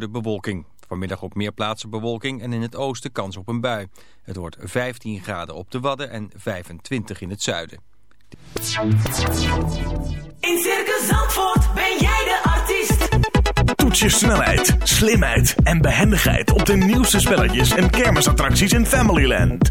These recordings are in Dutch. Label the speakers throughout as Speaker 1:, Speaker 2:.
Speaker 1: noorden bewolking. Vanmiddag op meer plaatsen bewolking en in het oosten kans op een bui. Het wordt 15 graden op de Wadden en 25 in het zuiden.
Speaker 2: In Circus Zandvoort ben jij de artiest.
Speaker 3: Toets je snelheid, slimheid en behendigheid op de nieuwste spelletjes en kermisattracties in Familyland.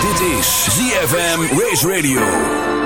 Speaker 4: Dit is ZFM Race Radio.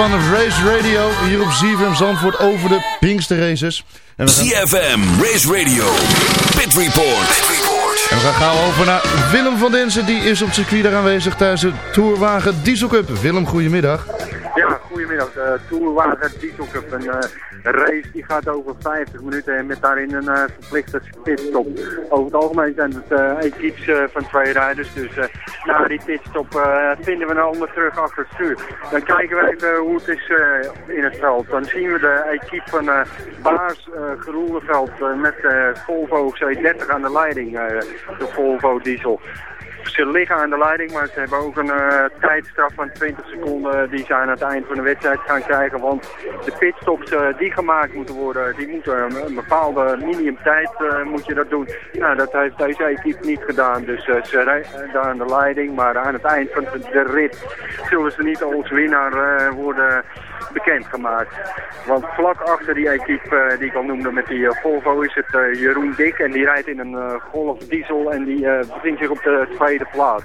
Speaker 5: van Race Radio. Hier op ZFM Zandvoort over de Pinkster Races. En we gaan,
Speaker 4: ZFM Race Radio. Pit Report.
Speaker 5: en we gaan gauw over naar Willem van Densen. Die is op circuit daar aanwezig tijdens de Tourwagen Diesel Cup. Willem, goedemiddag.
Speaker 6: Ja, goedemiddag. Uh, Tourwagen Diesel Cup. Een eh, race die gaat over 50 minuten en met daarin een eh, verplichte pitstop. Over het algemeen zijn het eh equipes eh, van twee rijders. Dus eh, na die pitstop eh, vinden we een ander terug achter het stuur. Dan kijken we even hoe het is eh, in het veld. Dan zien we de equipe van eh Baars uh, Geroeleveld eh, met eh Volvo C30 aan de leiding. eh, de Volvo Diesel. Ze liggen aan de leiding, maar ze hebben ook een eh, tijdstraf van 20 seconden die ze aan het eind van de wedstrijd gaan krijgen. Want de pitstops eh, die gemaakt moeten worden, die moeten een, bepaalde minimumtijd uh, moet je dat doen. Nou, dat heeft deze equipe niet gedaan. Dus ze rijden daar aan de leiding, maar aan het eind van de, rit zullen ze niet als winnaar worden bekendgemaakt. Want vlak achter die equipe eh, die ik al noemde met die eh, Volvo is het eh, Jeroen Dik. En die rijdt in een Golf diesel en die bevindt zich op de tweede plaats.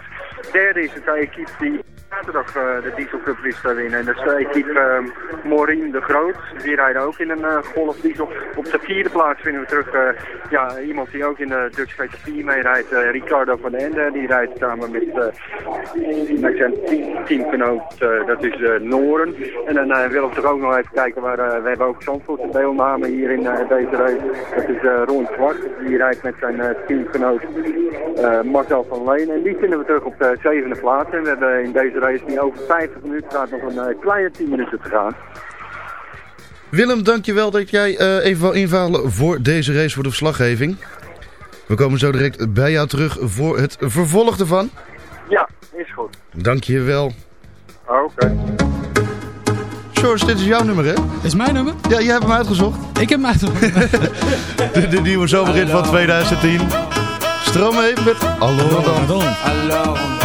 Speaker 6: Derde is het de equipe die eh, de Diesel Cup wist te winnen. En dat is de equipe eh, Maureen de Groot. Die rijden ook in een eh, Golf diesel. Op de vierde plaats vinden we terug eh, ja, iemand die ook in de Dutch GT4 meerijdt. Ricardo van Ende. Die rijdt samen met zijn team- teamgenoot. dat is Noren. En dan willen we toch ook nog even kijken waar we hebben ook Zandvoort de deelname hier in deze race. Dat is Ron Zwart. Die rijdt met zijn teamgenoot Marcel van Leen. En die vinden we terug op de zevende plaats. En we hebben in deze race niet over 50 minuten gaat nog een eh, kleine 10 minuten te gaan.
Speaker 5: Willem, dankjewel dat jij eh, even wil invallen voor deze race, voor de verslaggeving. We komen zo direct bij jou terug voor het vervolg ervan.
Speaker 6: Ja, is goed.
Speaker 5: Dankjewel.
Speaker 6: Oké.
Speaker 5: George, dit is jouw nummer, hè?
Speaker 7: Is mijn nummer?
Speaker 5: Ja, jij hebt hem uitgezocht.
Speaker 7: Ik heb hem uitgezocht.
Speaker 5: De, de nieuwe zomerrit van 2010. Stroom even met Hallo dan.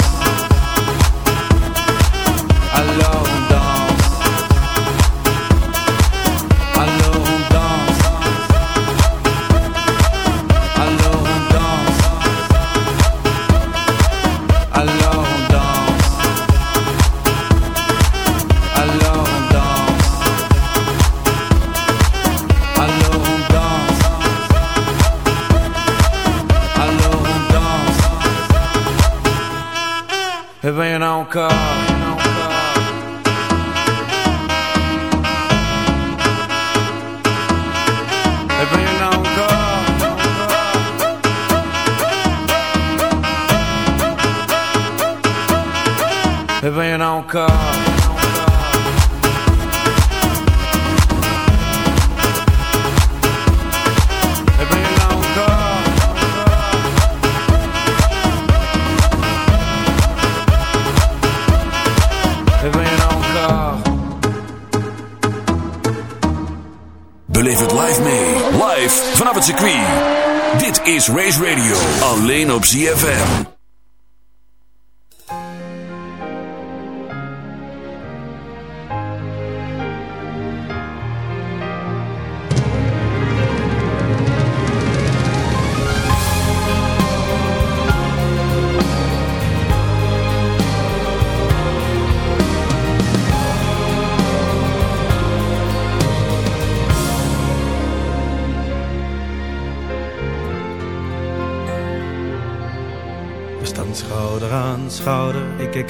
Speaker 4: Het circuit. Dit is Race Radio. Alleen op ZFM.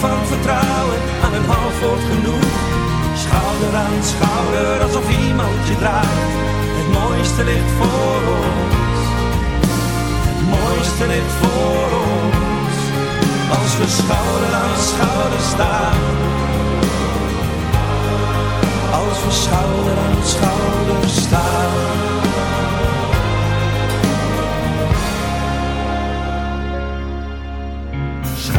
Speaker 8: Van vertrouwen, aan een half wordt genoeg. Schouder aan schouder, alsof iemand je draagt. Het mooiste ligt voor ons. Het mooiste ligt voor ons. Als we schouder aan schouder staan. Als we schouder aan schouder staan.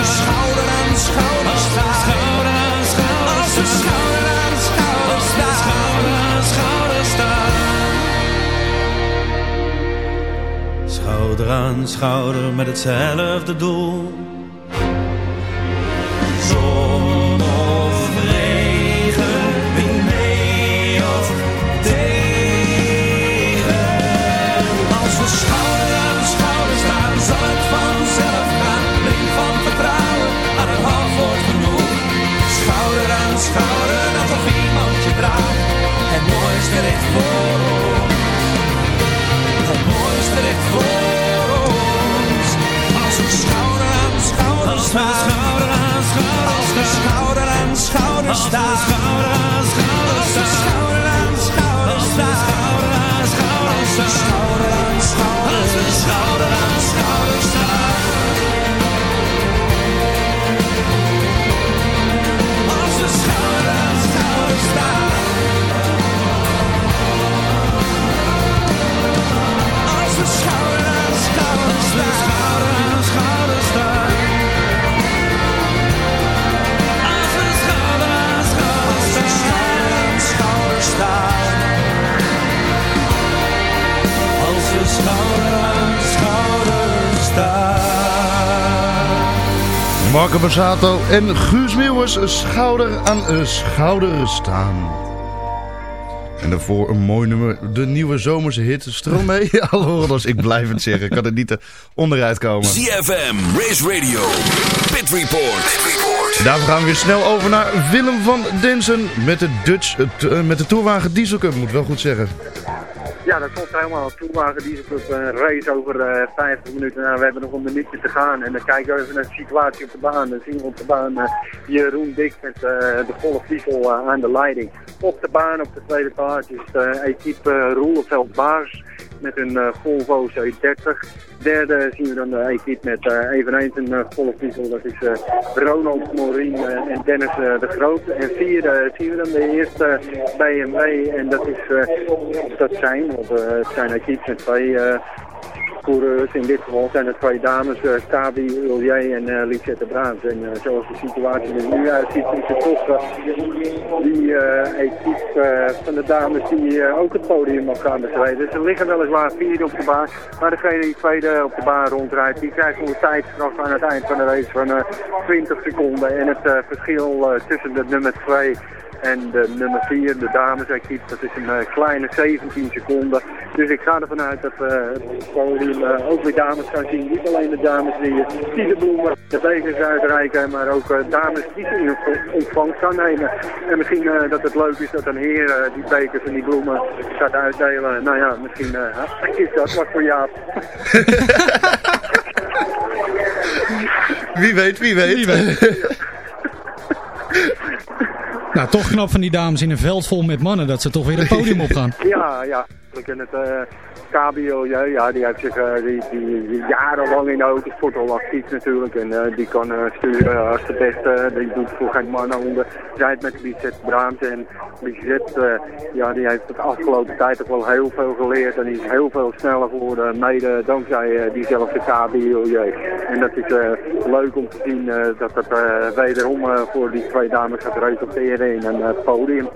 Speaker 8: We schouder aan schouder staan. Schouder aan schouder Als we schouder aan schouder staan. Schouder aan schouder staan. Schouder aan schouder
Speaker 9: met hetzelfde doel.
Speaker 8: Ligt voor ons. Het mooiste ligt voor ons. Als we schouder aan schouder staan. Schouder aan schouder Als we schouder aan schouder staan. Schouder aan schouder Als we schouder aan schouder staan. Schouder aan schouder Als we schouder aan schouder Als
Speaker 5: Borsato en Guus Meeuwers schouder aan eh, schouder staan. En daarvoor een mooi nummer, de nieuwe zomerse hit Stromae. Dus ik blijf het zeggen, ik kan er niet eh, onderuit komen.
Speaker 4: ZFM, Race Radio, Pit Report.
Speaker 5: Daarvoor gaan we weer snel over naar Willem van Densen met de Dutch, eh, met de Tourwagen Diesel Cup, moet ik wel goed zeggen.
Speaker 6: Ja, dat klopt helemaal. Toerwagen Dieselclub een race over eh 50 minuten. Nou, we hebben nog een minuutje te gaan. En dan kijken we even naar de situatie op de baan. Dan zien we op de baan eh, Jeroen Dik met eh, de Golf Diesel eh, aan de leiding. Op de baan, op de tweede plaats, is de equipe Roeleveld Baars met een eh, Volvo C30. Derde zien we dan de equipe met eh, eveneens een uh, Diesel. Dat is Ronald Morien eh, en Dennis de Groot. En vierde zien we dan de eerste BMW. En dat is dat zijn, want het zijn equipes met twee In dit geval zijn het twee dames, uh, Kabi Ulier en uh, Lisette Braams. En uh, zoals de situatie er nu uitziet, is het toch die uh, equipe van de dames die ook het podium op gaan bestrijden. Ze liggen weliswaar vierde op de baan, maar degene die tweede op de baan rondrijdt, die krijgt een tijdstraf aan het eind van de race van uh, 20 seconden. En het verschil tussen de nummer 2 en de nummer 4, de dames-equipe, dat is een uh, kleine 17 seconden. Dus ik ga ervan uit dat we uh, het podium uh, ook weer dames gaan zien. Niet alleen de dames die, die de bloemen, de bekers uitreiken, maar ook uh, dames die ze in ontvangst gaan nemen. En misschien uh, dat het leuk is dat een heer uh, die bekers en die bloemen gaat uitdelen. Nou ja, misschien uh, is dat wat voor Jaap.
Speaker 5: Wie weet, wie weet.
Speaker 7: Wie weet. Nou, toch knap van die dames in een veld vol met mannen dat ze toch weer het podium opgaan.
Speaker 6: Ja, ja. Ik ken het eh KBO, ja, ja, die heeft zich eh, die, die, jarenlang in de autosport al actief natuurlijk. En eh, die kan eh, sturen als de beste. Die doet voor geen mannen onder. Rijdt met Bizet Braams. En Bizet, ja, die heeft de afgelopen tijd ook wel heel veel geleerd. En die is heel veel sneller geworden. Mede dankzij diezelfde KBO. En dat is leuk om te zien dat eh, wederom voor die twee dames gaat resulteren in een podium.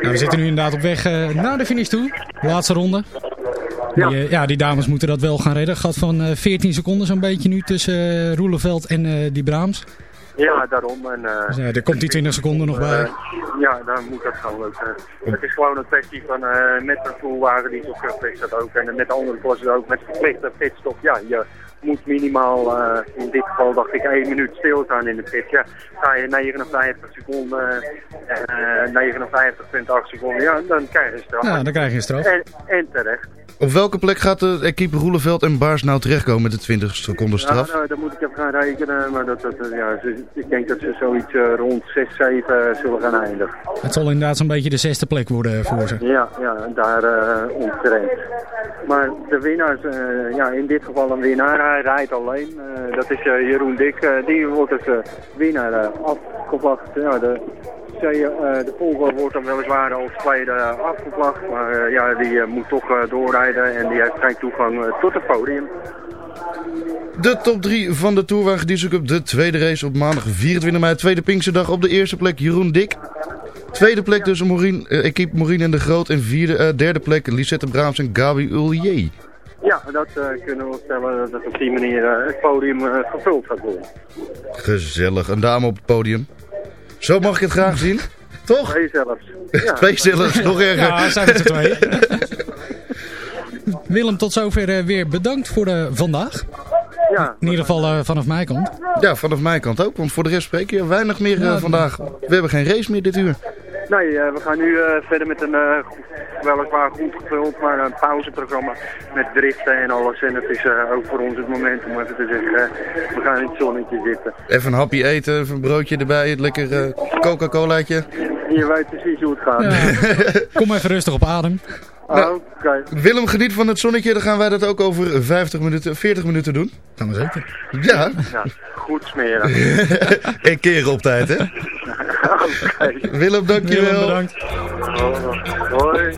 Speaker 7: Nou, we zitten nu inderdaad op weg naar de finish toe. Laatste ronde. Die,
Speaker 6: Ja.
Speaker 7: eh, ja, die dames moeten dat wel gaan redden. Gat van eh 14 seconden zo'n beetje nu tussen eh, Roeleveld en eh, die Braams.
Speaker 6: Ja, daarom. En, eh,
Speaker 7: Dus, er komt die 20 seconden nog bij.
Speaker 6: Eh, ja, dan moet dat gewoon lukken. Het is gewoon een kwestie van met een voelwagen die op is dat ook. En met andere klassen ook met verplichte pitstop. Ja, je moet minimaal, eh, in dit geval dacht ik, één minuut stilstaan in de pit. Ja, ga je 59 seconden, eh 59,8 seconden, ja, dan krijg je straf.
Speaker 7: Ja, dan krijg je straf.
Speaker 6: En, en terecht.
Speaker 5: Op welke plek gaat de equipe Roeleveld en Baars nou terechtkomen met de 20 seconden straf?
Speaker 6: Ja, nou, dan moet ik even gaan rekenen, maar dat, dat, eh, ja, ze- ik denk dat ze zoiets eh, rond 6, 7 zullen gaan eindigen.
Speaker 7: Het zal inderdaad zo'n beetje de zesde plek worden voor ze.
Speaker 6: Ja, ja daar uh, omtrent. Maar de winnaars, uh, ja, in dit geval een winnaar, hij rijdt alleen. Uh, dat is uh, Jeroen Dik, uh, die wordt als uh, winnaar uh, afgevlacht. Ja, de, de Volvo wordt dan weliswaar als tweede afgevlacht, maar uh, ja, die uh, moet toch doorrijden en die heeft geen toegang tot het podium.
Speaker 5: De top 3 van de Tourwagen Diesel Cup, de tweede race op maandag 24 mei, tweede Pinksterdag. Op de eerste plek Jeroen Dik. Tweede plek dus Maureen, uh, equipe Maureen en de Groot. En vierde, uh, derde plek Lisette Braams en Gabi Ullier.
Speaker 6: Ja, dat uh, kunnen we stellen dat op die manier het podium gevuld gaat worden.
Speaker 5: Gezellig, een dame op het podium. Zo mag ik het graag zien. Toch?
Speaker 6: Twee zelfs.
Speaker 5: Ja. twee zelfs, nog erger.
Speaker 7: Ja, zijn we er twee. Willem, tot zover weer bedankt voor de vandaag.
Speaker 6: Ja,
Speaker 7: In ieder geval uh, vanaf mijn kant.
Speaker 5: Ja, vanaf mijn kant ook. Want voor de rest spreek je weinig meer uh, vandaag. We hebben geen race meer dit uur.
Speaker 6: Nee, uh, we gaan nu uh, verder met een uh, weliswaar goed gevuld, maar een pauzeprogramma met driften en alles. En het is uh, ook voor ons het moment om even te zeggen, we gaan in het zonnetje zitten.
Speaker 5: Even een hapje eten, even een broodje erbij, het lekker Coca-Colaatje.
Speaker 6: Je weet precies hoe het gaat.
Speaker 7: Ja. Kom even rustig op adem.
Speaker 5: Nou, okay. Willem geniet van het zonnetje, dan gaan wij dat ook over 50 minuten, 40 minuten doen.
Speaker 7: Gaan we zeker.
Speaker 5: Ja.
Speaker 6: ja goed smeren.
Speaker 5: en keren op tijd, hè?
Speaker 6: okay.
Speaker 5: Willem, dankjewel.
Speaker 7: Willem, bedankt.
Speaker 6: Oh, hoi.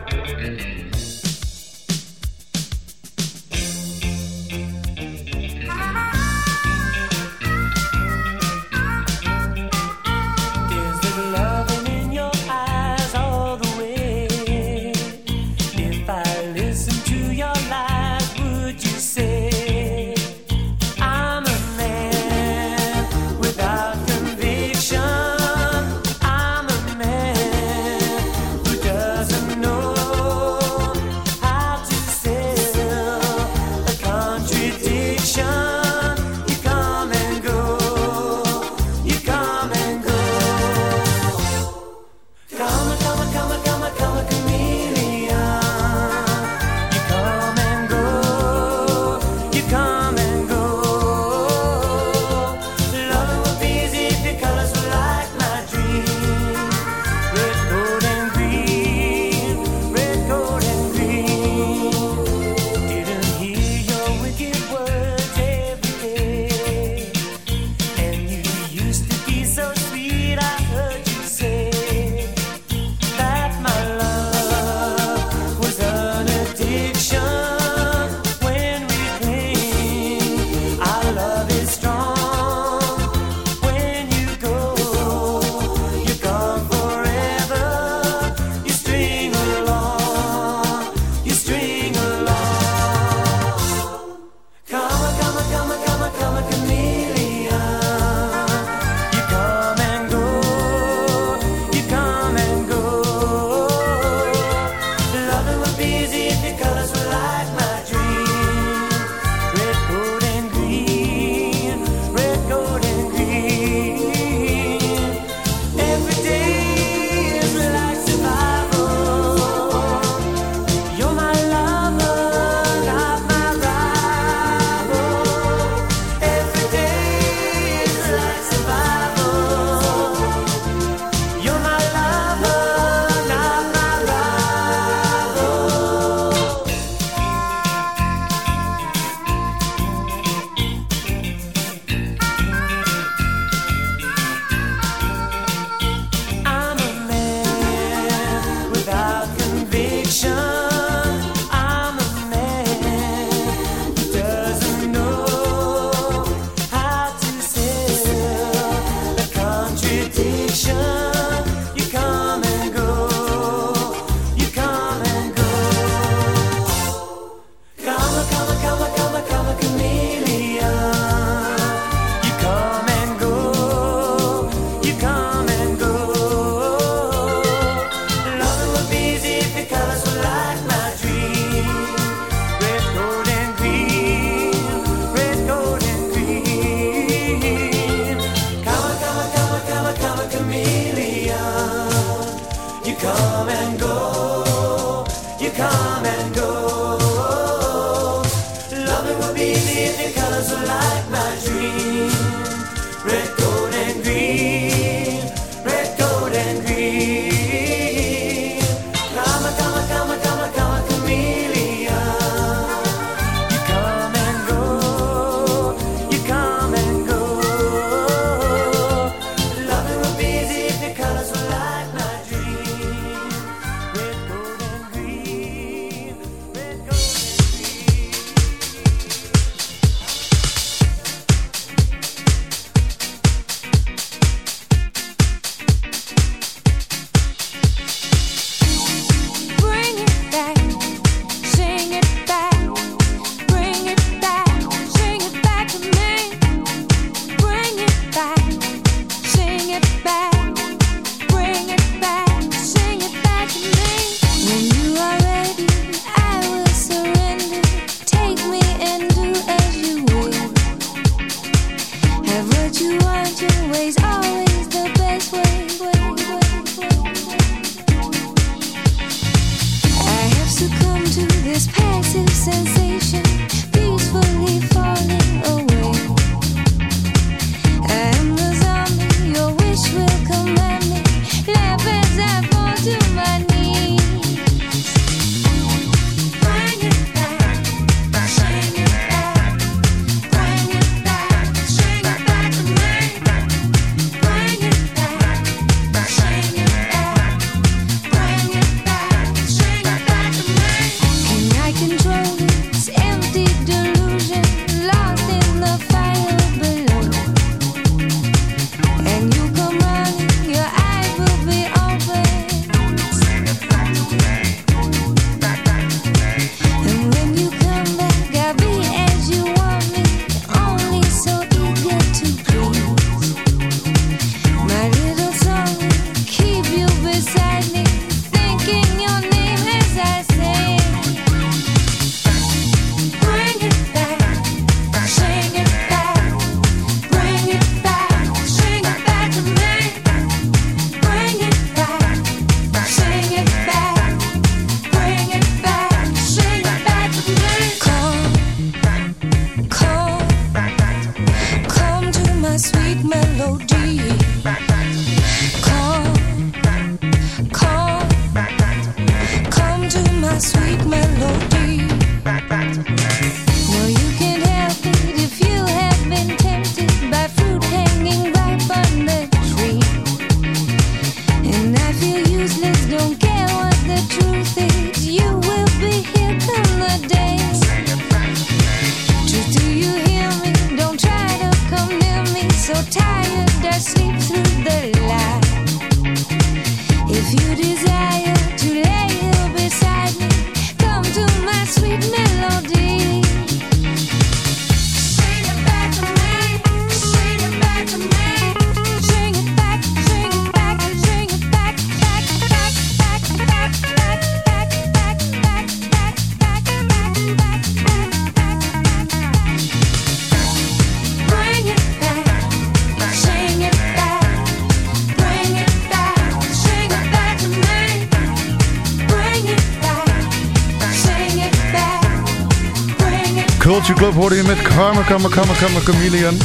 Speaker 5: Club hoorde je met Karma, Karma, Karma, Karma, Chameleon.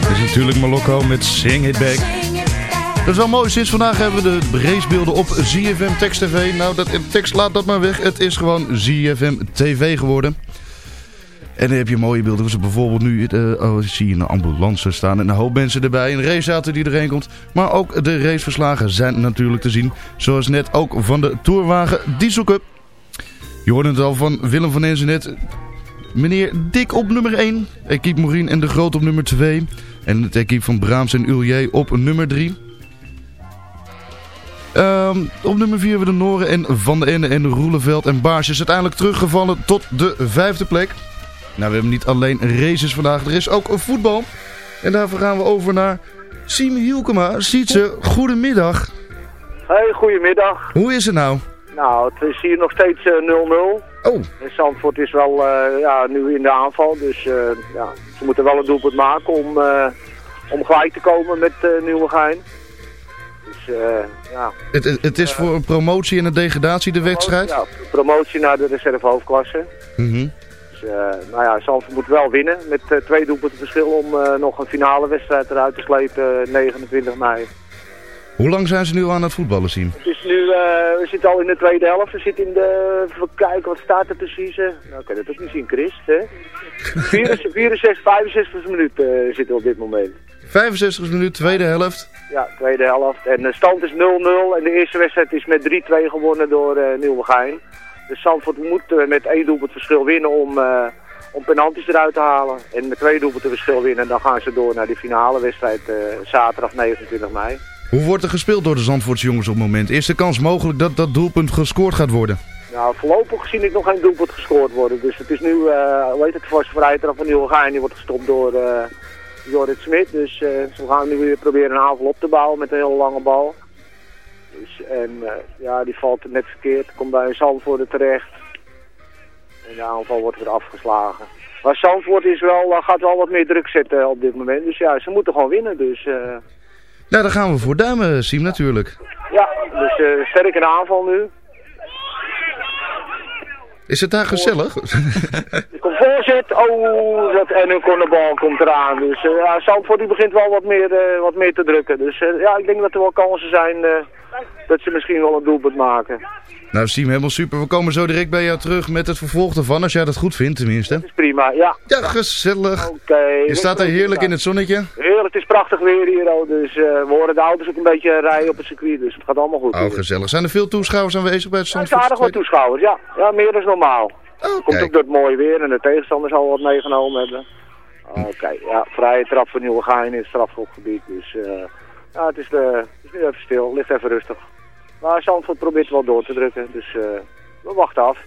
Speaker 5: Dit is natuurlijk Molokko met Sing It Back. Dat is wel mooi, sinds vandaag hebben we de racebeelden op ZFM Text TV. Nou, dat, tekst laat dat maar weg. Het is gewoon ZFM TV geworden. En dan heb je mooie beelden. Zoals bijvoorbeeld nu eh, oh, zie je een ambulance staan en een hoop mensen erbij. Een raceauto die erheen komt. Maar ook de raceverslagen zijn natuurlijk te zien. Zoals net ook van de Tourwagen Diesel Cup. Je hoorde het al van Willem van Enzen. Meneer Dik op nummer 1. Equipe Morien en De Groot op nummer 2. En het equipe van Braams en Ulier op nummer 3. Ehm, op nummer 4 hebben we de Noren en Van de Ende en Roeleveld en Baarsjes uiteindelijk teruggevallen tot de vijfde plek. Nou, we hebben niet alleen races vandaag, er is ook voetbal. En daarvoor gaan we over naar Siem Hielkema. Sietse, goedemiddag.
Speaker 10: Hey, goedemiddag.
Speaker 5: Hoe is het nou?
Speaker 10: Nou, het is hier nog steeds eh, 0-0.
Speaker 5: Oh.
Speaker 10: En Zandvoort is wel eh, ja, nu in de aanval, dus eh, ja, ze moeten wel een doelpunt maken om, eh, om gelijk te komen met Nieuwegein. Dus eh, ja,
Speaker 5: Het, het, het is voor een promotie en een degradatie de wedstrijd?
Speaker 10: ja, promotie naar de reserve hoofdklasse. Dus eh, nou ja, Zandvoort moet wel winnen met eh, twee doelpunten verschil om eh, nog een finale wedstrijd eruit te slepen eh, 29 mei.
Speaker 5: Hoe lang zijn ze nu aan het voetballen, Siem?
Speaker 10: Het is nu, eh, we zitten al in de tweede helft. We zitten in de, even kijken, wat staat er precies? Nou, ik kan het ook niet zien, Chris. Hè? 64, 64, 65 minuten zitten we op dit moment.
Speaker 5: 65 minuten, tweede helft.
Speaker 10: Ja, tweede helft. En de stand is 0-0 en de eerste wedstrijd is met 3-2 gewonnen door eh Nieuwegein. Dus Zandvoort moet eh, met één doelpunt verschil winnen om, eh, om penalties eruit te halen. En met twee doelpunten verschil winnen, en dan gaan ze door naar die finale wedstrijd zaterdag 29 mei.
Speaker 5: Hoe wordt er gespeeld door de Zandvoortse jongens op het moment? Is de kans mogelijk dat dat doelpunt gescoord gaat worden?
Speaker 10: Nou, voorlopig zie ik nog geen doelpunt gescoord worden. Dus het is nu, eh hoe heet het, voor vrijtrap van Nieuwegein. Die wordt gestopt door eh Jorrit Smit. Dus eh, ze gaan nu weer proberen een aanval op te bouwen met een hele lange bal. Dus, en eh, ja, die valt net verkeerd. Komt bij Zandvoort terecht. En de aanval wordt weer afgeslagen. Maar Zandvoort is wel, eh, gaat wel wat meer druk zetten op dit moment. Dus ja, ze moeten gewoon winnen. Dus eh,
Speaker 5: Nou, daar gaan we voor duimen, Siem, natuurlijk.
Speaker 10: ja, dus eh sterk in aanval nu.
Speaker 5: Is het daar gezellig?
Speaker 10: Komt voorzet, oh, dat, en nu komt de bal komt eraan. Dus ja, Zandvoort die begint wel wat meer, eh, wat meer te drukken. Dus ja, ik denk dat er wel kansen zijn dat ze misschien wel een doelpunt maken.
Speaker 5: nou, Siem, helemaal super. We komen zo direct bij jou terug met het vervolg ervan, als jij dat goed vindt tenminste.
Speaker 10: Dat is prima, ja.
Speaker 5: Ja, gezellig.
Speaker 10: Oké.
Speaker 5: Je staat daar heerlijk in het zonnetje.
Speaker 10: Het is prachtig weer hier, oh, dus eh, we horen de auto's ook een beetje rijden op het circuit, dus het gaat allemaal goed.
Speaker 5: Oh, gezellig. Zijn er veel toeschouwers aanwezig bij het
Speaker 10: Ja, er zijn aardig wat toeschouwers, ja. Ja, meer dan normaal. Komt
Speaker 5: kijk.
Speaker 10: ook door het mooie weer en de tegenstanders al wat meegenomen hebben. Oké, ja, vrije trap voor Nieuwegein in het strafschopgebied. Dus eh, ja, het is, eh, het is nu even stil, ligt even rustig. Maar Zandvoort probeert wel door te drukken, dus we wachten af.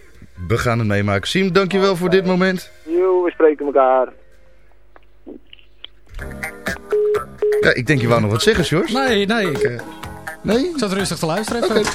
Speaker 5: We gaan het meemaken. Siem, dankjewel voor dit moment.
Speaker 10: Jo, we spreken elkaar.
Speaker 5: Ja, ik denk je wou nog wat zeggen, George.
Speaker 7: Nee, nee. Ik,
Speaker 5: Nee?
Speaker 7: ik zat rustig te luisteren.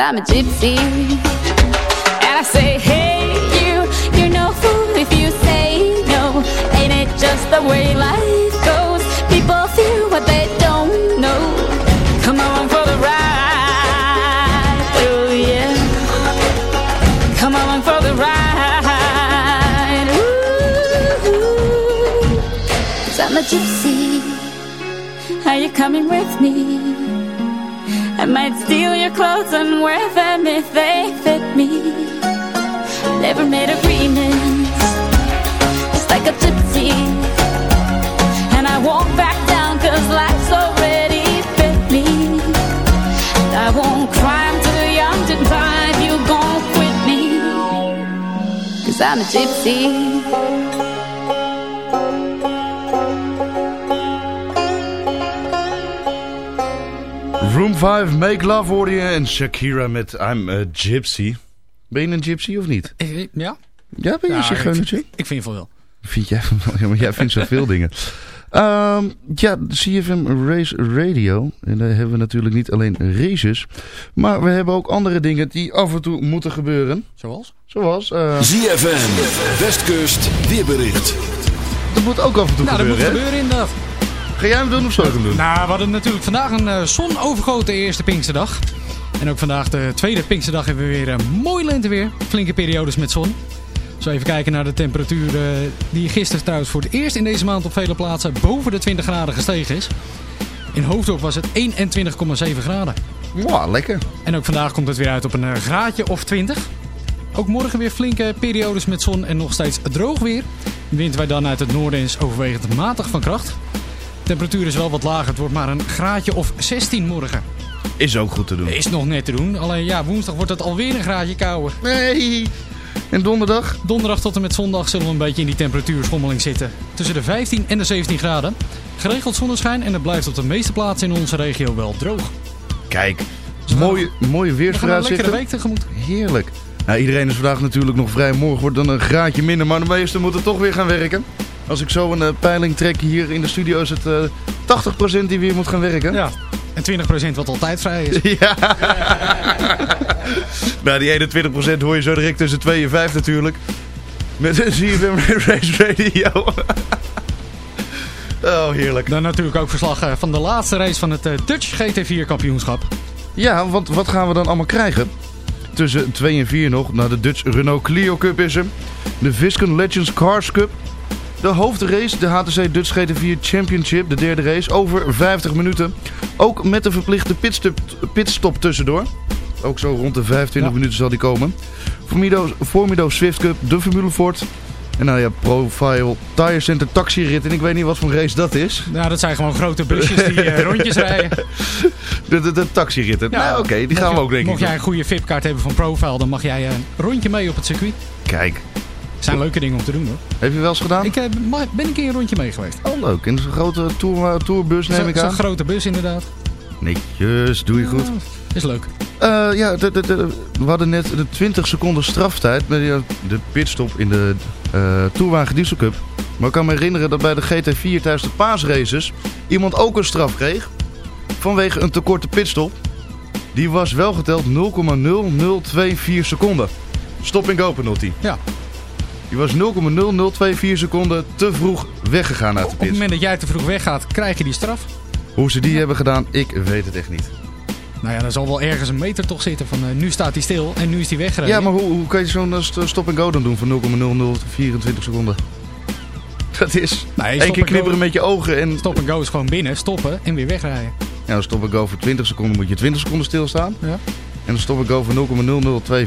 Speaker 11: I'm a gypsy. And I say, hey, you, you're no fool if you say no. Ain't it just the way life goes? People feel what they don't know. Come along for the ride, oh yeah. Come along for the ride, ooh. Cause I'm a gypsy. Are you coming with me? I might steal your clothes and wear them if they fit me. Never made agreements, just like a gypsy. And I won't back down cause life's already fit me. And I won't cry, I'm too young to die you gon' quit me. Cause I'm a gypsy.
Speaker 5: 5, Make Love hoorde je. En Shakira met I'm a Gypsy. Ben je een gypsy of niet?
Speaker 7: Eh, Ja?
Speaker 5: Ja, ben je een
Speaker 7: Ja,
Speaker 5: zigeunertje?
Speaker 7: ik, ik vind van wel.
Speaker 5: Vind jij van wel? Ja, maar jij vindt zoveel dingen. Ehm, ja, CFM Race Radio. En daar hebben we natuurlijk niet alleen races. Maar we hebben ook andere dingen die af en toe moeten gebeuren.
Speaker 7: Zoals?
Speaker 5: Zoals... eh
Speaker 4: ZFM, Westkust, weerbericht.
Speaker 5: dat moet ook af en toe
Speaker 7: Nou, dat moet
Speaker 5: gebeuren, hè?
Speaker 7: gebeuren inderdaad.
Speaker 5: Ga jij hem doen of zal ik hem doen?
Speaker 7: Nou, we hadden natuurlijk vandaag een uh, zonovergoten eerste Pinksterdag. En ook vandaag de tweede Pinksterdag hebben we weer een mooi lenteweer. Flinke periodes met zon. Zo even kijken naar de temperatuur eh, die gisteren trouwens voor het eerst in deze maand op vele plaatsen boven de 20 graden gestegen is. In Hoofddorp was het 21,7 graden.
Speaker 5: Wow, lekker.
Speaker 7: En ook vandaag komt het weer uit op een eh, graadje of 20. Ook morgen weer flinke periodes met zon en nog steeds droog weer. De wind wij dan uit het noorden is overwegend matig van kracht. De temperatuur is wel wat lager, het wordt maar een graadje of 16 morgen.
Speaker 5: Is ook goed te doen.
Speaker 7: Is nog net te doen, alleen ja, woensdag wordt het alweer een graadje kouder.
Speaker 5: Nee. En donderdag?
Speaker 7: Donderdag tot en met zondag zullen we een beetje in die temperatuurschommeling zitten. Tussen de 15 en de 17 graden. Geregeld zonneschijn en het blijft op de meeste plaatsen in onze regio wel droog.
Speaker 5: Kijk, mooie, mooie
Speaker 7: We gaan een lekkere
Speaker 5: weersvooruitzichten.
Speaker 7: week tegemoet.
Speaker 5: Heerlijk. Nou, iedereen is vandaag natuurlijk nog vrij. Morgen wordt dan een graadje minder, maar de meesten moeten toch weer gaan werken. Als ik zo een eh, peiling trek hier in de studio is het eh 80% die weer moet gaan werken.
Speaker 7: Ja, en 20% wat altijd vrij is.
Speaker 5: Ja. nou, die 21% hoor je zo direct tussen 2 en 5 natuurlijk. Met een CFM Race Radio. oh, heerlijk.
Speaker 7: Dan natuurlijk ook verslag eh, van de laatste race van het Dutch GT4 kampioenschap.
Speaker 5: Ja, want wat gaan we dan allemaal krijgen? Tussen 2 en 4 nog. Nou, de Dutch Renault Clio Cup is er. De Viscon Legends Cars Cup. De hoofdrace, de HTC Dutch GT4 Championship, de derde race, over 50 minuten. Ook met de verplichte pitstop, pitstop tussendoor. Ook zo rond de 25
Speaker 7: Ja.
Speaker 5: minuten zal die komen. Formido, Formido Swift Cup, de Formule Ford. En nou ja, Profile Tire Center taxirit. En ik weet niet wat voor race dat is.
Speaker 7: Nou, dat zijn gewoon grote busjes die eh, rondjes rijden.
Speaker 5: De, de, de taxiritten. nou oké, die gaan we ook denk ik
Speaker 7: Mocht jij een goede VIP-kaart hebben van Profile, dan mag jij een rondje mee op het circuit.
Speaker 5: Kijk,
Speaker 7: zijn leuke dingen om te doen hoor.
Speaker 5: heb je wel eens gedaan?
Speaker 7: Ik eh, ben een keer een rondje mee geweest.
Speaker 5: Oh leuk, in zo'n grote tour, tourbus neem
Speaker 7: Zo-
Speaker 5: ik
Speaker 7: Zo'n
Speaker 5: aan.
Speaker 7: grote bus inderdaad.
Speaker 5: Netjes, doe je goed.
Speaker 7: Ja, is leuk.
Speaker 5: Eh, ja, de, de, de- we hadden net de 20 seconden straftijd met de, pitstop in de eh Tourwagen Diesel Cup. Maar ik kan me herinneren dat bij de GT4 tijdens de paasraces iemand ook een straf kreeg. Vanwege een te korte pitstop. Die was wel geteld 0,0024 seconden. Stop en go penalty.
Speaker 7: Ja.
Speaker 5: Die was 0,0024 seconden te vroeg weggegaan uit de
Speaker 7: Op het
Speaker 5: pit.
Speaker 7: moment dat jij te vroeg weggaat, krijg je die straf.
Speaker 5: Hoe ze die hebben gedaan, ik weet het echt niet.
Speaker 7: Nou ja, er zal wel ergens een meter toch zitten van eh, nu staat hij stil en nu is hij weggereden.
Speaker 5: Ja, maar hoe, hoe kan je zo'n eh, st- stop en go dan doen van 0,0024 seconden? Dat is
Speaker 7: Nee,
Speaker 5: één keer knipperen met je ogen en...
Speaker 7: Stop en go is gewoon binnen, stoppen en weer wegrijden.
Speaker 5: Ja, dan stop en go voor 20 seconden moet je 20 seconden stilstaan.
Speaker 7: Ja.
Speaker 5: En dan stop go voor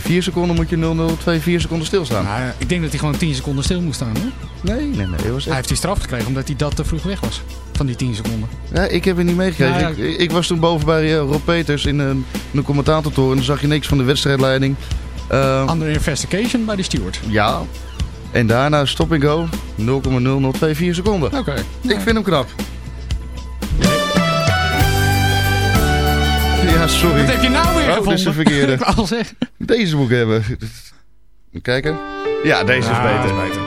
Speaker 5: 0,0024 seconden moet je 0,024 seconden stilstaan.
Speaker 7: Nou, ik denk dat hij gewoon 10 seconden stil moest staan hoor.
Speaker 5: Nee, nee, nee. Was
Speaker 7: Hij heeft die straf gekregen omdat hij dat te vroeg weg was. Van die 10 seconden.
Speaker 5: Ja, ik heb het niet meegekregen.
Speaker 7: Nou ja.
Speaker 5: ik, ik was toen boven bij eh, Rob Peters in een, in een commentatortoren en dan zag je niks van de wedstrijdleiding. Eh,
Speaker 7: Under investigation bij de steward.
Speaker 5: ja. En daarna stop en go 0,0024 seconden.
Speaker 7: Oké.
Speaker 5: Ik vind hem knap. Ja, sorry.
Speaker 7: Wat heb je nou weer
Speaker 5: Oh,
Speaker 7: gevonden?
Speaker 5: dit is de verkeerde.
Speaker 7: ik al zeggen.
Speaker 5: Deze moet ik hebben. Even Kijken. Ja, deze is beter.
Speaker 7: is beter.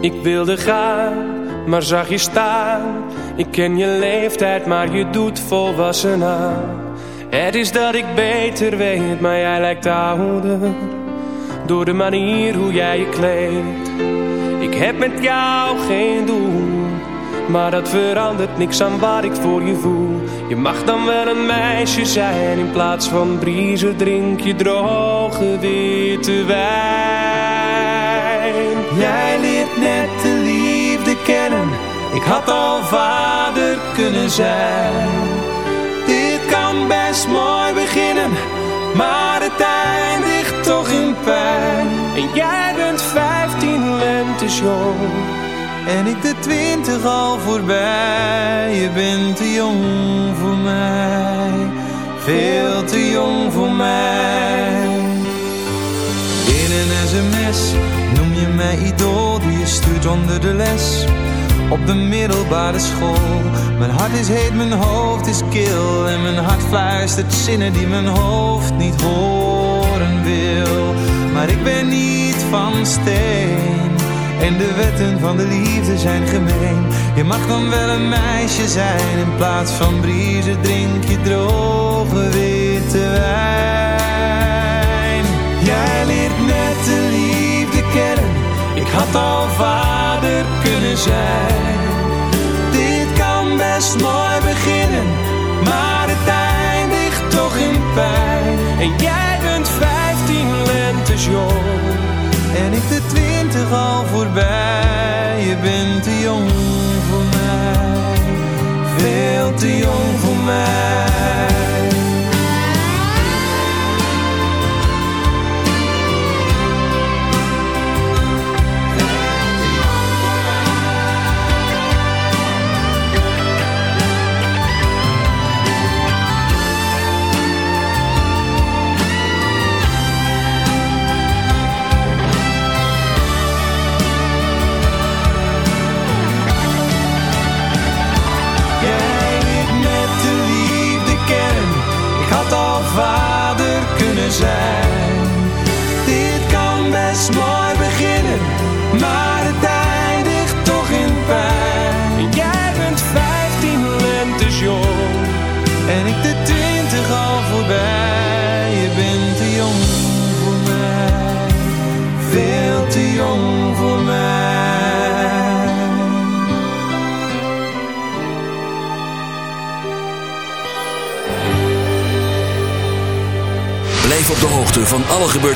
Speaker 12: Ik wilde gaan, maar zag je staan. Ik ken je leeftijd, maar je doet volwassen aan. Het is dat ik beter weet, maar jij lijkt ouder. Door de manier hoe jij je kleedt. Ik heb met jou geen doel. Maar dat verandert niks aan wat ik voor je voel. Je mag dan wel een meisje zijn. In plaats van briezen drink je droge witte wijn.
Speaker 9: Jij leert net de liefde kennen. Ik had al vader kunnen zijn. Kan best mooi beginnen, maar het eindigt toch in pijn.
Speaker 12: En jij bent 15 lentes jong.
Speaker 9: En ik de twintig al voorbij. Je bent te jong voor mij, veel te jong voor mij. In een sms noem je mij idool die je stuurt onder de les op de middelbare school. Mijn hart is heet, mijn hoofd is kil en mijn hart fluistert zinnen die mijn hoofd niet horen wil. Maar ik ben niet van steen en de wetten van de liefde zijn gemeen. Je mag dan wel een meisje zijn in plaats van briezen drink je droge witte wijn. Jij leert net de liefde kennen. Ik had al vader kunnen zijn. Dit kan best mooi beginnen, maar het eindigt toch in pijn.
Speaker 12: En jij bent 15 lentes jong.
Speaker 9: En ik de twintig al voorbij. Je bent te jong voor mij, veel te jong voor mij.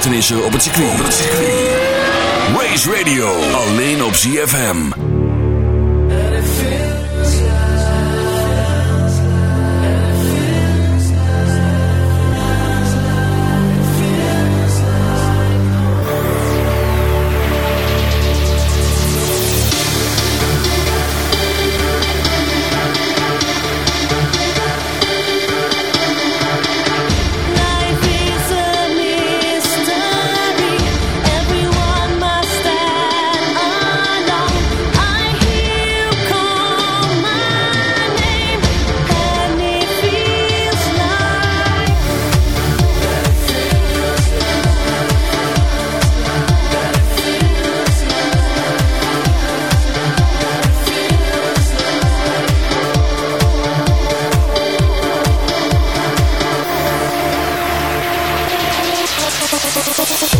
Speaker 4: Op het circuit. Race Radio, alleen op ZFM.
Speaker 13: Thank you.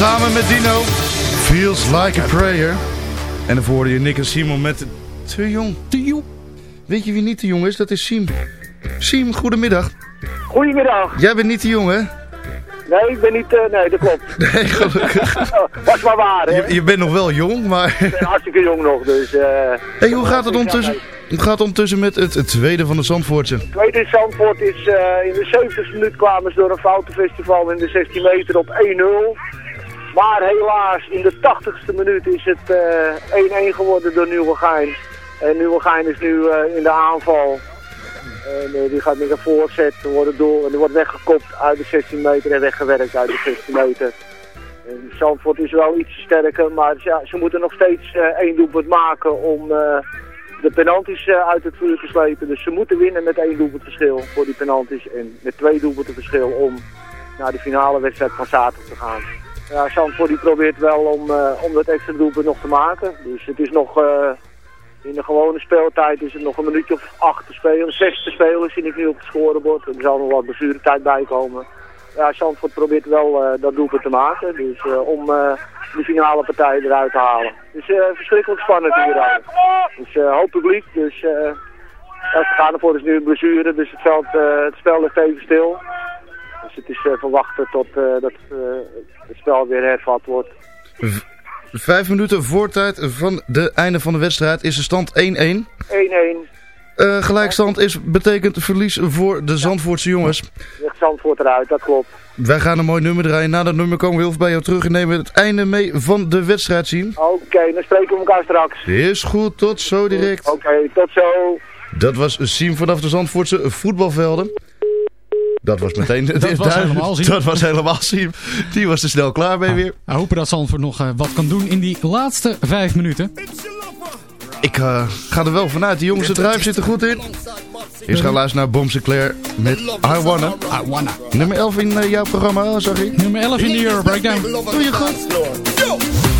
Speaker 5: Samen met Dino. Feels like a prayer. En dan hoorde je Nick en Simon met te jong. Te jong. Weet je wie niet te jong is? Dat is Siem. Siem, goedemiddag.
Speaker 10: Goedemiddag.
Speaker 5: Jij bent niet te jong, hè?
Speaker 10: Nee, ik ben niet... eh, nee, dat klopt.
Speaker 5: Nee, gelukkig.
Speaker 10: Was maar waar, hè?
Speaker 5: Je, je bent nog wel jong, maar...
Speaker 10: Ik ben hartstikke jong nog, dus... eh
Speaker 5: Hey, hoe gaat het ondertussen, hoe gaat het ondertussen met het, het tweede van de Zandvoortse?
Speaker 10: Tweede in Zandvoort is eh, in de 70ste minuut kwamen ze door een foutenfestival in de 16 meter op 1-0. Maar helaas, in de 80ste minuut is het eh 1-1 geworden door Nieuwegein. En Nieuwegein is nu eh, in de aanval. En eh, die gaat met een voorzet, worden door, en die wordt weggekopt uit de 16 meter en weggewerkt uit de 16 meter. En Zandvoort is wel iets sterker, maar ze moeten nog steeds eh, één doelpunt maken om eh, de penalties eh, uit het vuur te slepen. Dus ze moeten winnen met één doelpunt verschil voor die penalties en met twee doelpunten verschil om naar de finale wedstrijd van zaterdag te gaan. Ja, Zandvoort probeert wel om, eh, om dat extra doelpunt nog te maken. Dus het is nog, eh, in de gewone speeltijd is het nog een minuutje of acht te spelen. Zes te spelen zie ik nu op het scorebord. Er zal nog wat blessuretijd bij komen. Ja, Zandvoort probeert wel eh, dat doelpunt te maken. Dus om eh de finale partij eruit te halen. Dus verschrikkelijk spannend hier aan. Dus hoop publiek. Dus ja, gaan ervoor is nu een. Dus het, veld, het spel ligt even stil. Dus het is eh, verwachten tot eh, dat eh, het spel weer hervat wordt.
Speaker 5: Vijf minuten voor tijd van de einde van de wedstrijd is de stand 1-1.
Speaker 10: 1-1.
Speaker 5: Eh, gelijkstand is, betekent verlies voor de Zandvoortse jongens.
Speaker 10: Ligt Zandvoort eruit, dat klopt.
Speaker 5: Wij gaan een mooi nummer draaien. Na dat nummer komen we heel veel bij jou terug en nemen het einde mee van de wedstrijd zien.
Speaker 10: Oké, dan spreken we elkaar straks.
Speaker 5: Is goed, tot zo direct.
Speaker 10: Oké, tot zo.
Speaker 5: Dat was Siem vanaf de Zandvoortse voetbalvelden. Dat was meteen
Speaker 7: Dat was
Speaker 5: duidelijk.
Speaker 7: helemaal Siem.
Speaker 5: Dat was helemaal Siem. Die was er snel klaar mee weer.
Speaker 7: We hopen dat Zandvoort nog eh, wat kan doen in die laatste vijf minuten.
Speaker 5: Ik eh, ga er wel vanuit. Die jongens, het ruim zit er goed in. Eerst gaan we luisteren naar Bom Sinclair met I Wanna.
Speaker 7: I Wanna.
Speaker 5: Nummer 11 in eh, jouw programma, zag ik.
Speaker 7: Nummer 11 in de Euro Breakdown.
Speaker 5: Doe je goed.
Speaker 14: Substitute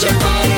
Speaker 14: Your.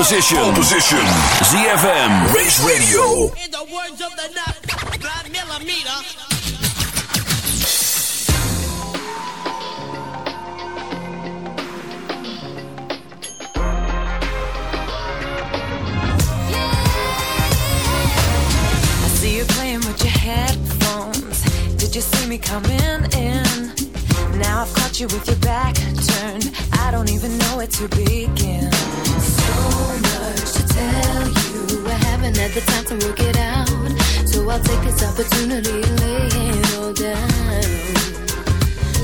Speaker 4: Position. Pole position. ZFM. Race Radio.
Speaker 13: In the words of the nut, blood millimeter.
Speaker 15: I see you playing with your headphones. Did you see me coming in? Now I've caught you with your back turned. I don't even know where to begin. Tell you. I haven't had the time to work it out. So I'll take this opportunity and lay it all down.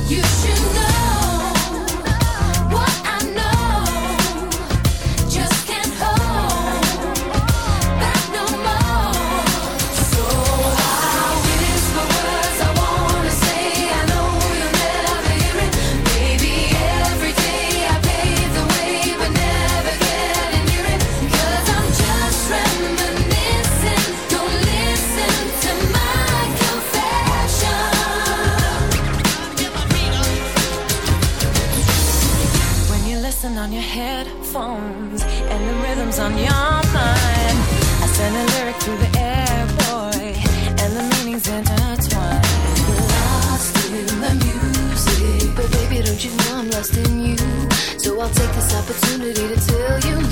Speaker 15: You should know on your mind, I send a lyric through the air, boy, and the meaning's intertwined. Lost in the music, but baby, don't you know I'm lost in you? So I'll take this opportunity to tell you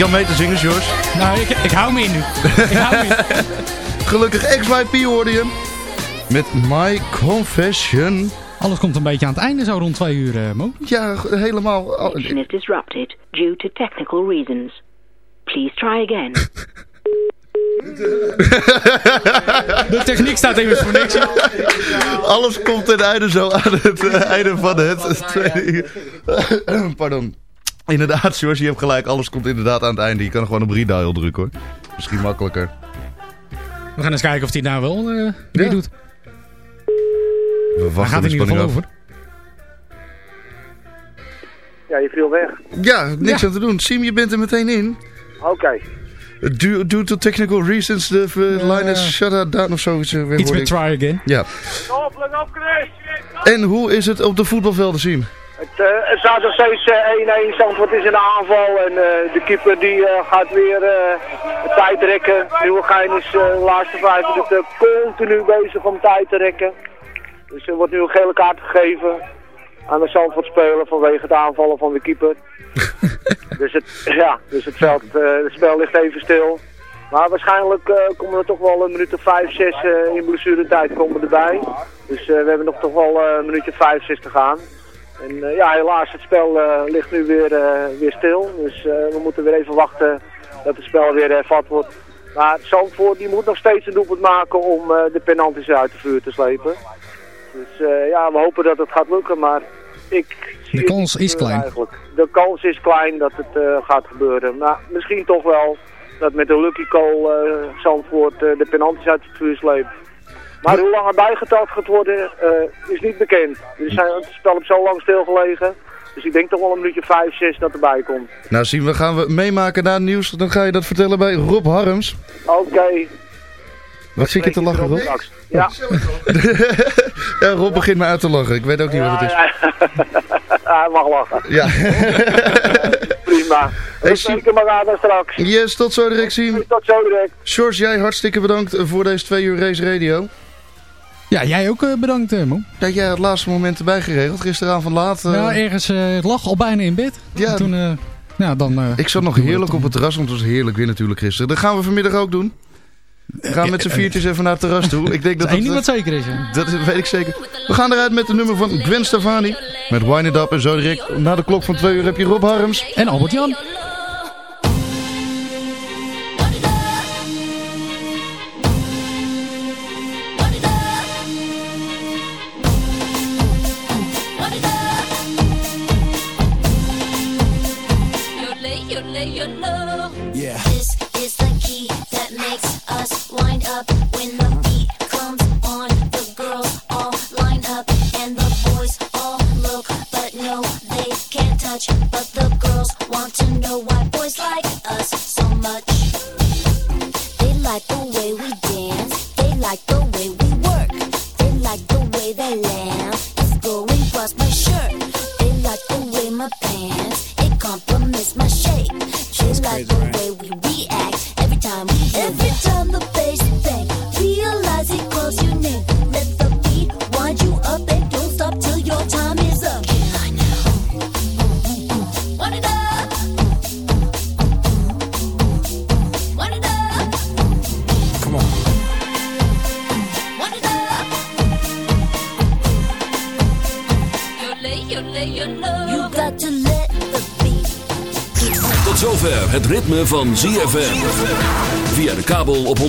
Speaker 5: je al mee te zingen, George?
Speaker 7: Nou, ik, ik hou me in nu. Ik hou me in.
Speaker 5: Gelukkig XYP hoorde je. Met My Confession.
Speaker 7: Alles komt een beetje aan het einde, zo rond twee uur, eh, Mo.
Speaker 5: Ja, helemaal.
Speaker 16: Connection is disrupted due to technical reasons. Please try again.
Speaker 7: De techniek staat even voor niks.
Speaker 5: Alles komt ten einde zo aan het eh, einde van het tweede uur. Pardon. Inderdaad, George, je hebt gelijk. Alles komt inderdaad aan het einde. Je kan gewoon op redial drukken hoor. Misschien makkelijker.
Speaker 7: We gaan eens kijken of hij het nou wel eh weer doet.
Speaker 5: We wachten
Speaker 7: gaat
Speaker 5: de
Speaker 7: in ieder
Speaker 5: spanning
Speaker 7: geval over?
Speaker 10: Ja, je viel weg.
Speaker 5: Ja, niks aan te doen. Sim, je bent er meteen in.
Speaker 10: Oké.
Speaker 5: Due, due to technical reasons, de uh, line is shut down of zoiets. eh,
Speaker 7: Iets met try again.
Speaker 5: Ja. En hoe is het op de voetbalvelden, Sim?
Speaker 10: Het, eh, het staat nog steeds eh, 1-1. Zandvoort is in de aanval. En eh, de keeper die eh, gaat weer eh, de tijd rekken. Nieuwegein is eh, de laatste vijf minuten continu bezig om tijd te rekken. Dus er wordt nu een gele kaart gegeven aan de Zandvoort speler vanwege het aanvallen van de keeper. dus het, ja, dus het, veld, eh, het spel ligt even stil. Maar waarschijnlijk eh, komen er toch wel een minuut of 5, 6 eh, in blessuretijd komen erbij. Dus eh, we hebben nog toch wel eh, een minuutje 5, 6 te gaan. En eh, ja, helaas, het spel eh, ligt nu weer, eh, weer stil. Dus we moeten weer even wachten dat het spel weer hervat wordt. Maar Zandvoort die moet nog steeds een doelpunt maken om de penalties uit de vuur te slepen. Dus ja, we hopen dat het gaat lukken, maar ik zie
Speaker 7: De kans is klein.
Speaker 10: Eigenlijk. De kans is klein dat het gaat gebeuren. Maar misschien toch wel dat met de lucky eh, Zandvoort de penalties uit het vuur sleept. Maar hoe lang er bijgeteld gaat worden, eh, is niet bekend. Er zijn het spel op zo lang stilgelegen. Dus ik denk toch wel een minuutje 5, 6 dat erbij komt.
Speaker 5: Nou, Sim, we gaan we meemaken na het nieuws. Dan ga je dat vertellen bij Rob Harms.
Speaker 10: Oké.
Speaker 5: Wat zit je te lachen, Rob?
Speaker 10: Ja.
Speaker 5: ja, Rob begint me uit te lachen. Ik weet ook niet wat het is.
Speaker 10: Ja. Hij mag lachen.
Speaker 5: Ja.
Speaker 10: Prima.
Speaker 5: Hey,
Speaker 10: spreken elkaar dan straks.
Speaker 5: Yes, tot zo direct, Sim.
Speaker 10: Tot zo direct.
Speaker 5: George, jij hartstikke bedankt voor deze twee uur race radio.
Speaker 7: Ja, jij ook eh, bedankt, eh, Mo.
Speaker 5: Ja, jij het laatste moment erbij geregeld. Gisteravond laat. eh,
Speaker 7: Ja, ergens eh, het lag al bijna in bed.
Speaker 5: Ja.
Speaker 7: En toen, ja, dan...
Speaker 5: ik zat nog heerlijk
Speaker 7: dat
Speaker 5: op het terras, want het was heerlijk weer natuurlijk gisteren. Dat gaan we vanmiddag ook doen. We gaan met z'n viertjes even naar het terras toe. Ik denk dat
Speaker 7: Dat
Speaker 5: dat,
Speaker 7: ding wat zeker is. hè.
Speaker 5: dat weet ik zeker. We gaan eruit met de nummer van Gwen Stefani. Met Wine It Up en zo direct. Na de klok van twee uur heb je Rob Harms.
Speaker 7: En Albert Jan.
Speaker 4: Van ZFM. Via de kabel op 104.5.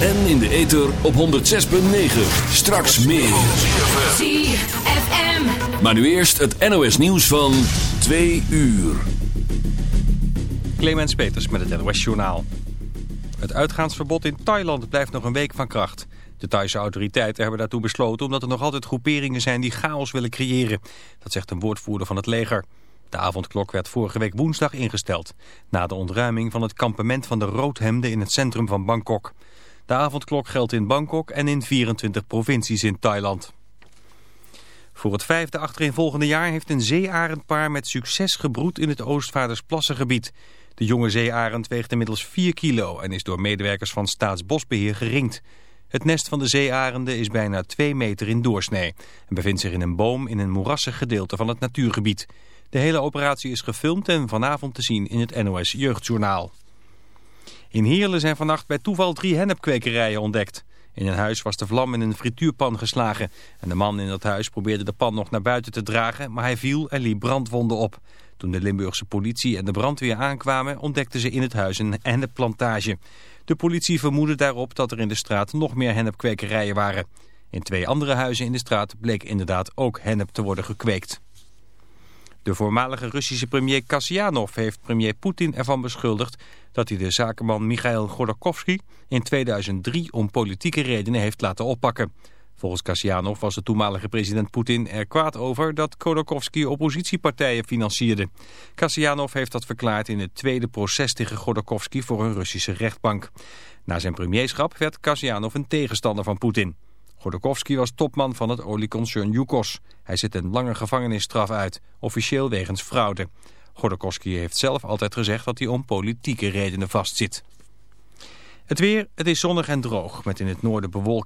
Speaker 4: En in de ether op 106.9. Straks meer.
Speaker 13: ZFM.
Speaker 4: Maar nu eerst het NOS nieuws van 2 uur.
Speaker 1: Clemens Peters met het NOS Journaal. Het uitgaansverbod in Thailand blijft nog een week van kracht. De Thaise autoriteiten hebben daartoe besloten omdat er nog altijd groeperingen zijn die chaos willen creëren. Dat zegt een woordvoerder van het leger. De avondklok werd vorige week woensdag ingesteld. Na de ontruiming van het kampement van de roodhemden in het centrum van Bangkok. De avondklok geldt in Bangkok en in 24 provincies in Thailand. Voor het vijfde achtereenvolgende jaar heeft een zeearendpaar met succes gebroed in het Oostvaardersplassengebied. De jonge zeearend weegt inmiddels 4 kilo en is door medewerkers van Staatsbosbeheer geringd. Het nest van de zeearenden is bijna 2 meter in doorsnee en bevindt zich in een boom in een moerassig gedeelte van het natuurgebied. De hele operatie is gefilmd en vanavond te zien in het NOS Jeugdjournaal. In Heerlen zijn vannacht bij toeval drie hennepkwekerijen ontdekt. In een huis was de vlam in een frituurpan geslagen. En de man in dat huis probeerde de pan nog naar buiten te dragen, maar hij viel en liep brandwonden op. Toen de Limburgse politie en de brandweer aankwamen, ontdekten ze in het huis een hennepplantage. De politie vermoedde daarop dat er in de straat nog meer hennepkwekerijen waren. In twee andere huizen in de straat bleek inderdaad ook hennep te worden gekweekt. De voormalige Russische premier Kasyanov heeft premier Poetin ervan beschuldigd dat hij de zakenman Mikhail Godorkovsky in 2003 om politieke redenen heeft laten oppakken. Volgens Kasyanov was de toenmalige president Poetin er kwaad over dat Godorkovsky oppositiepartijen financierde. Kasyanov heeft dat verklaard in het tweede proces tegen Godorkovsky voor een Russische rechtbank. Na zijn premierschap werd Kasyanov een tegenstander van Poetin. Godorkovsky was topman van het olieconcern Yukos. Hij zit een lange gevangenisstraf uit, officieel wegens fraude. Godorkovsky heeft zelf altijd gezegd dat hij om politieke redenen vastzit. Het weer, het is zonnig en droog, met in het noorden bewolking.